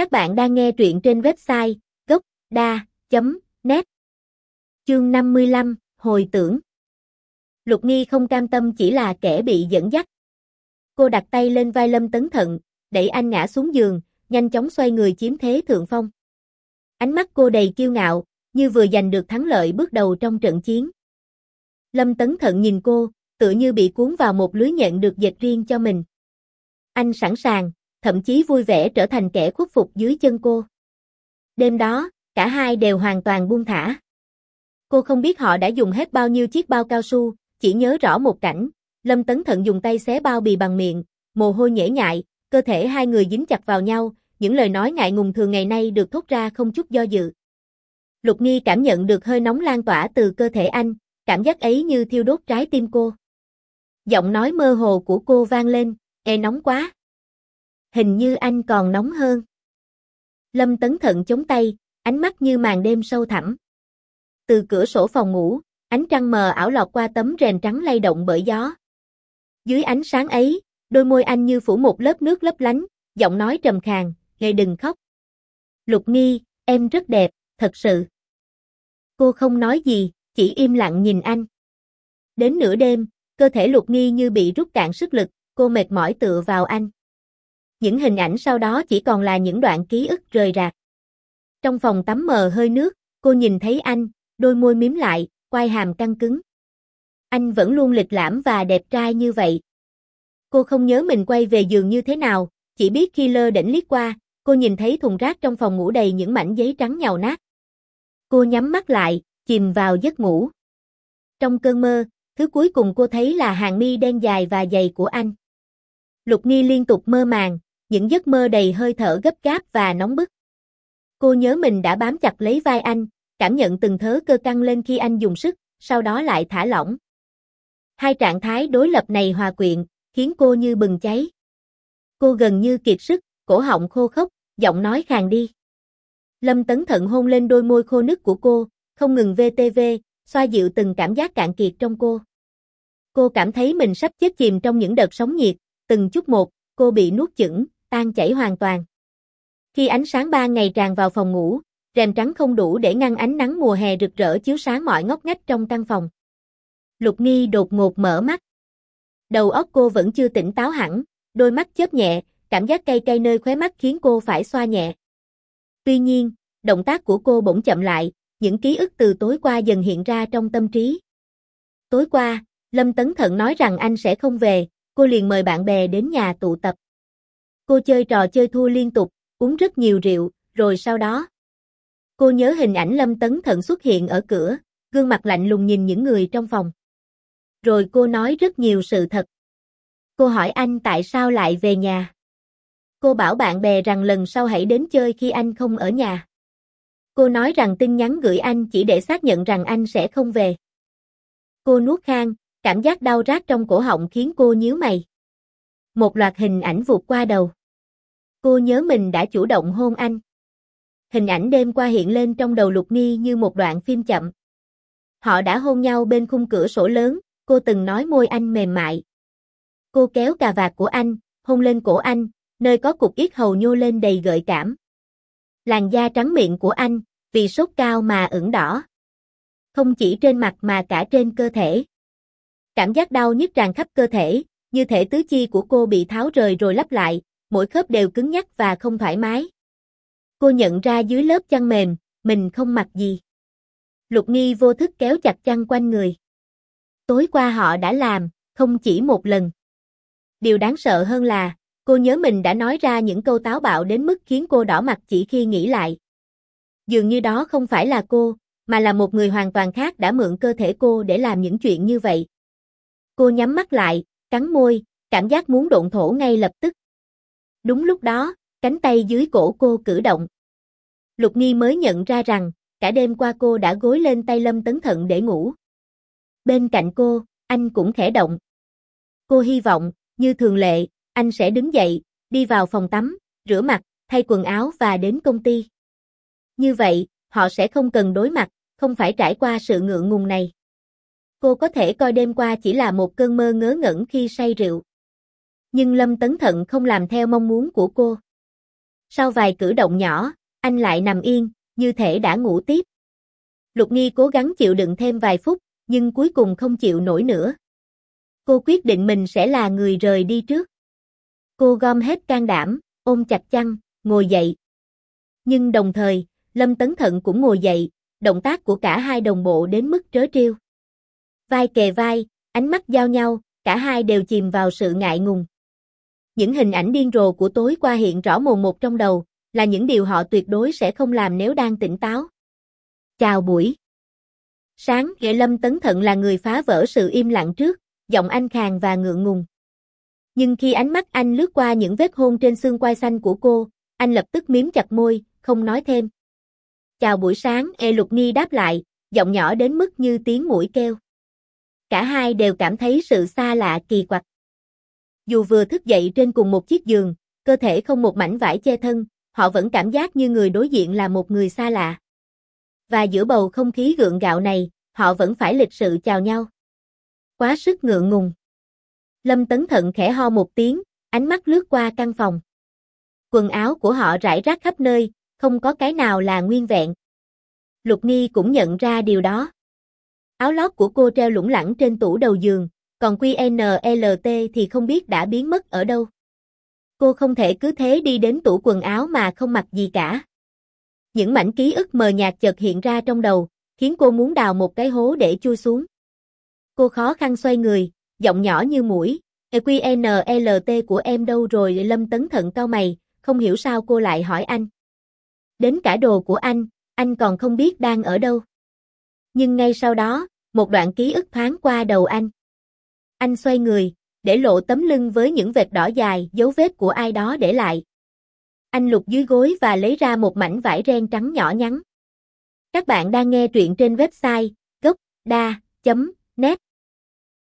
Các bạn đang nghe truyện trên website gốc.da.net Chương 55, Hồi tưởng Lục Nghi không cam tâm chỉ là kẻ bị dẫn dắt. Cô đặt tay lên vai Lâm Tấn Thận, đẩy anh ngã xuống giường, nhanh chóng xoay người chiếm thế thượng phong. Ánh mắt cô đầy kiêu ngạo, như vừa giành được thắng lợi bước đầu trong trận chiến. Lâm Tấn Thận nhìn cô, tự như bị cuốn vào một lưới nhận được dệt riêng cho mình. Anh sẵn sàng, thậm chí vui vẻ trở thành kẻ khuất phục dưới chân cô. Đêm đó, cả hai đều hoàn toàn buông thả. Cô không biết họ đã dùng hết bao nhiêu chiếc bao cao su, chỉ nhớ rõ một cảnh, Lâm Tấn Thận dùng tay xé bao bì bằng miệng, mồ hôi nhễ nhại, cơ thể hai người dính chặt vào nhau, những lời nói ngại ngùng thường ngày nay được thốt ra không chút do dự. Lục Nghi cảm nhận được hơi nóng lan tỏa từ cơ thể anh, cảm giác ấy như thiêu đốt trái tim cô. Giọng nói mơ hồ của cô vang lên, e nóng quá. Hình như anh còn nóng hơn. Lâm Tấn Thận chống tay, ánh mắt như màn đêm sâu thẳm. Từ cửa sổ phòng ngủ, ánh trăng mờ ảo lọt qua tấm rèm trắng lay động bởi gió. Dưới ánh sáng ấy, đôi môi anh như phủ một lớp nước lấp lánh, giọng nói trầm khàn, "Ngươi đừng khóc." Lục Nghi, em rất đẹp, thật sự. Cô không nói gì, chỉ im lặng nhìn anh. Đến nửa đêm, cơ thể Lục Nghi như bị rút cạn sức lực, cô mệt mỏi tựa vào anh. Những hình ảnh sau đó chỉ còn là những đoạn ký ức rời rạc. Trong phòng tắm mờ hơi nước, cô nhìn thấy anh, đôi môi miếm lại, quai hàm căng cứng. Anh vẫn luôn lịch lãm và đẹp trai như vậy. Cô không nhớ mình quay về giường như thế nào, chỉ biết khi lơ đỉnh liếc qua, cô nhìn thấy thùng rác trong phòng ngủ đầy những mảnh giấy trắng nhàu nát. Cô nhắm mắt lại, chìm vào giấc ngủ. Trong cơn mơ, thứ cuối cùng cô thấy là hàng mi đen dài và dày của anh. Lục Nghi liên tục mơ màng, những giấc mơ đầy hơi thở gấp gáp và nóng bức. Cô nhớ mình đã bám chặt lấy vai anh, cảm nhận từng thớ cơ căng lên khi anh dùng sức, sau đó lại thả lỏng. Hai trạng thái đối lập này hòa quyện, khiến cô như bừng cháy. Cô gần như kiệt sức, cổ họng khô khốc, giọng nói khàn đi. Lâm Tấn Thận hôn lên đôi môi khô nứt của cô, không ngừng VTV, xoa dịu từng cảm giác cạn kiệt trong cô. Cô cảm thấy mình sắp chết chìm trong những đợt sóng nhiệt, từng chút một, cô bị nuốt chửng, tan chảy hoàn toàn. Khi ánh sáng ba ngày tràn vào phòng ngủ, rèm trắng không đủ để ngăn ánh nắng mùa hè rực rỡ chiếu sáng mọi ngóc ngách trong căn phòng. Lục Nghi đột ngột mở mắt. Đầu óc cô vẫn chưa tỉnh táo hẳn, đôi mắt chớp nhẹ, cảm giác cay cay nơi khóe mắt khiến cô phải xoa nhẹ. Tuy nhiên, động tác của cô bỗng chậm lại, những ký ức từ tối qua dần hiện ra trong tâm trí. Tối qua, Lâm Tấn Thận nói rằng anh sẽ không về, cô liền mời bạn bè đến nhà tụ tập. Cô chơi trò chơi thua liên tục, uống rất nhiều rượu, rồi sau đó. Cô nhớ hình ảnh Lâm Tấn Thận xuất hiện ở cửa, gương mặt lạnh lùng nhìn những người trong phòng. Rồi cô nói rất nhiều sự thật. Cô hỏi anh tại sao lại về nhà. Cô bảo bạn bè rằng lần sau hãy đến chơi khi anh không ở nhà. Cô nói rằng tin nhắn gửi anh chỉ để xác nhận rằng anh sẽ không về. Cô nuốt khang, cảm giác đau rát trong cổ họng khiến cô nhíu mày. Một loạt hình ảnh vụt qua đầu. Cô nhớ mình đã chủ động hôn anh. Hình ảnh đêm qua hiện lên trong đầu Lục Nghi như một đoạn phim chậm. Họ đã hôn nhau bên khung cửa sổ lớn, cô từng nói môi anh mềm mại. Cô kéo cà vạt của anh, hôn lên cổ anh, nơi có cục yết hầu nhô lên đầy gợi cảm. Làn da trắng miệng của anh, vì sốt cao mà ửng đỏ. Không chỉ trên mặt mà cả trên cơ thể. Cảm giác đau nhức tràn khắp cơ thể, như thể tứ chi của cô bị tháo rời rồi lắp lại, mỗi khớp đều cứng nhắc và không thoải mái. Cô nhận ra dưới lớp chăn mềm, mình không mặc gì. Lục Nghi vô thức kéo chặt chăn quanh người. Tối qua họ đã làm, không chỉ một lần. Điều đáng sợ hơn là, cô nhớ mình đã nói ra những câu táo bạo đến mức khiến cô đỏ mặt chỉ khi nghĩ lại. Dường như đó không phải là cô, mà là một người hoàn toàn khác đã mượn cơ thể cô để làm những chuyện như vậy. Cô nhắm mắt lại, cắn môi, cảm giác muốn độn thổ ngay lập tức. Đúng lúc đó, cánh tay dưới cổ cô cử động. Lục Nghi mới nhận ra rằng, cả đêm qua cô đã gối lên tay Lâm Tấn Thận để ngủ. Bên cạnh cô, anh cũng khẽ động. Cô hy vọng, như thường lệ, anh sẽ đứng dậy, đi vào phòng tắm, rửa mặt, thay quần áo và đến công ty. Như vậy, họ sẽ không cần đối mặt, không phải trải qua sự ngượng ngùng này. Cô có thể coi đêm qua chỉ là một cơn mơ ngớ ngẩn khi say rượu. Nhưng Lâm Tấn Thận không làm theo mong muốn của cô. Sau vài cử động nhỏ, anh lại nằm yên, như thể đã ngủ tiếp. Lục Nghi cố gắng chịu đựng thêm vài phút, nhưng cuối cùng không chịu nổi nữa. Cô quyết định mình sẽ là người rời đi trước. Cô gom hết can đảm, ôm chặt chăn, ngồi dậy. Nhưng đồng thời, Lâm Tấn Thận cũng ngồi dậy, động tác của cả hai đồng bộ đến mức trớ trêu. Vai kề vai, ánh mắt giao nhau, cả hai đều chìm vào sự ngại ngùng. Những hình ảnh điên rồ của tối qua hiện rõ mồn một trong đầu, là những điều họ tuyệt đối sẽ không làm nếu đang tỉnh táo. Chào buổi. Sáng, Nghệ Lâm Tấn Thận là người phá vỡ sự im lặng trước, giọng anh khàn và ngượng ngùng. Nhưng khi ánh mắt anh lướt qua những vết hôn trên xương quai xanh của cô, anh lập tức miếm chặt môi, không nói thêm. Chào buổi sáng, E Lục Nghi đáp lại, giọng nhỏ đến mức như tiếng mũi kêu. Cả hai đều cảm thấy sự xa lạ kỳ quặc. Dù vừa thức dậy trên cùng một chiếc giường, cơ thể không một mảnh vải che thân, họ vẫn cảm giác như người đối diện là một người xa lạ. Và giữa bầu không khí gượng gạo này, họ vẫn phải lịch sự chào nhau. Quá sức ngượng ngùng. Lâm Tấn Thận khẽ ho một tiếng, ánh mắt lướt qua căn phòng. Quần áo của họ rải rác khắp nơi, không có cái nào là nguyên vẹn. Lục Nghi cũng nhận ra điều đó. Áo lót của cô treo lủng lẳng trên tủ đầu giường, còn QNLT thì không biết đã biến mất ở đâu. Cô không thể cứ thế đi đến tủ quần áo mà không mặc gì cả. Những mảnh ký ức mờ nhạt chợt hiện ra trong đầu, khiến cô muốn đào một cái hố để chui xuống. Cô khó khăn xoay người, giọng nhỏ như mũi, "QNLT của em đâu rồi Lâm Tấn Thận cao mày, không hiểu sao cô lại hỏi anh. Đến cả đồ của anh, anh còn không biết đang ở đâu. Nhưng ngay sau đó, một đoạn ký ức thoáng qua đầu anh. Anh xoay người, để lộ tấm lưng với những vệt đỏ dài, dấu vết của ai đó để lại. Anh lục dưới gối và lấy ra một mảnh vải ren trắng nhỏ nhắn. Các bạn đang nghe truyện trên website gocda.net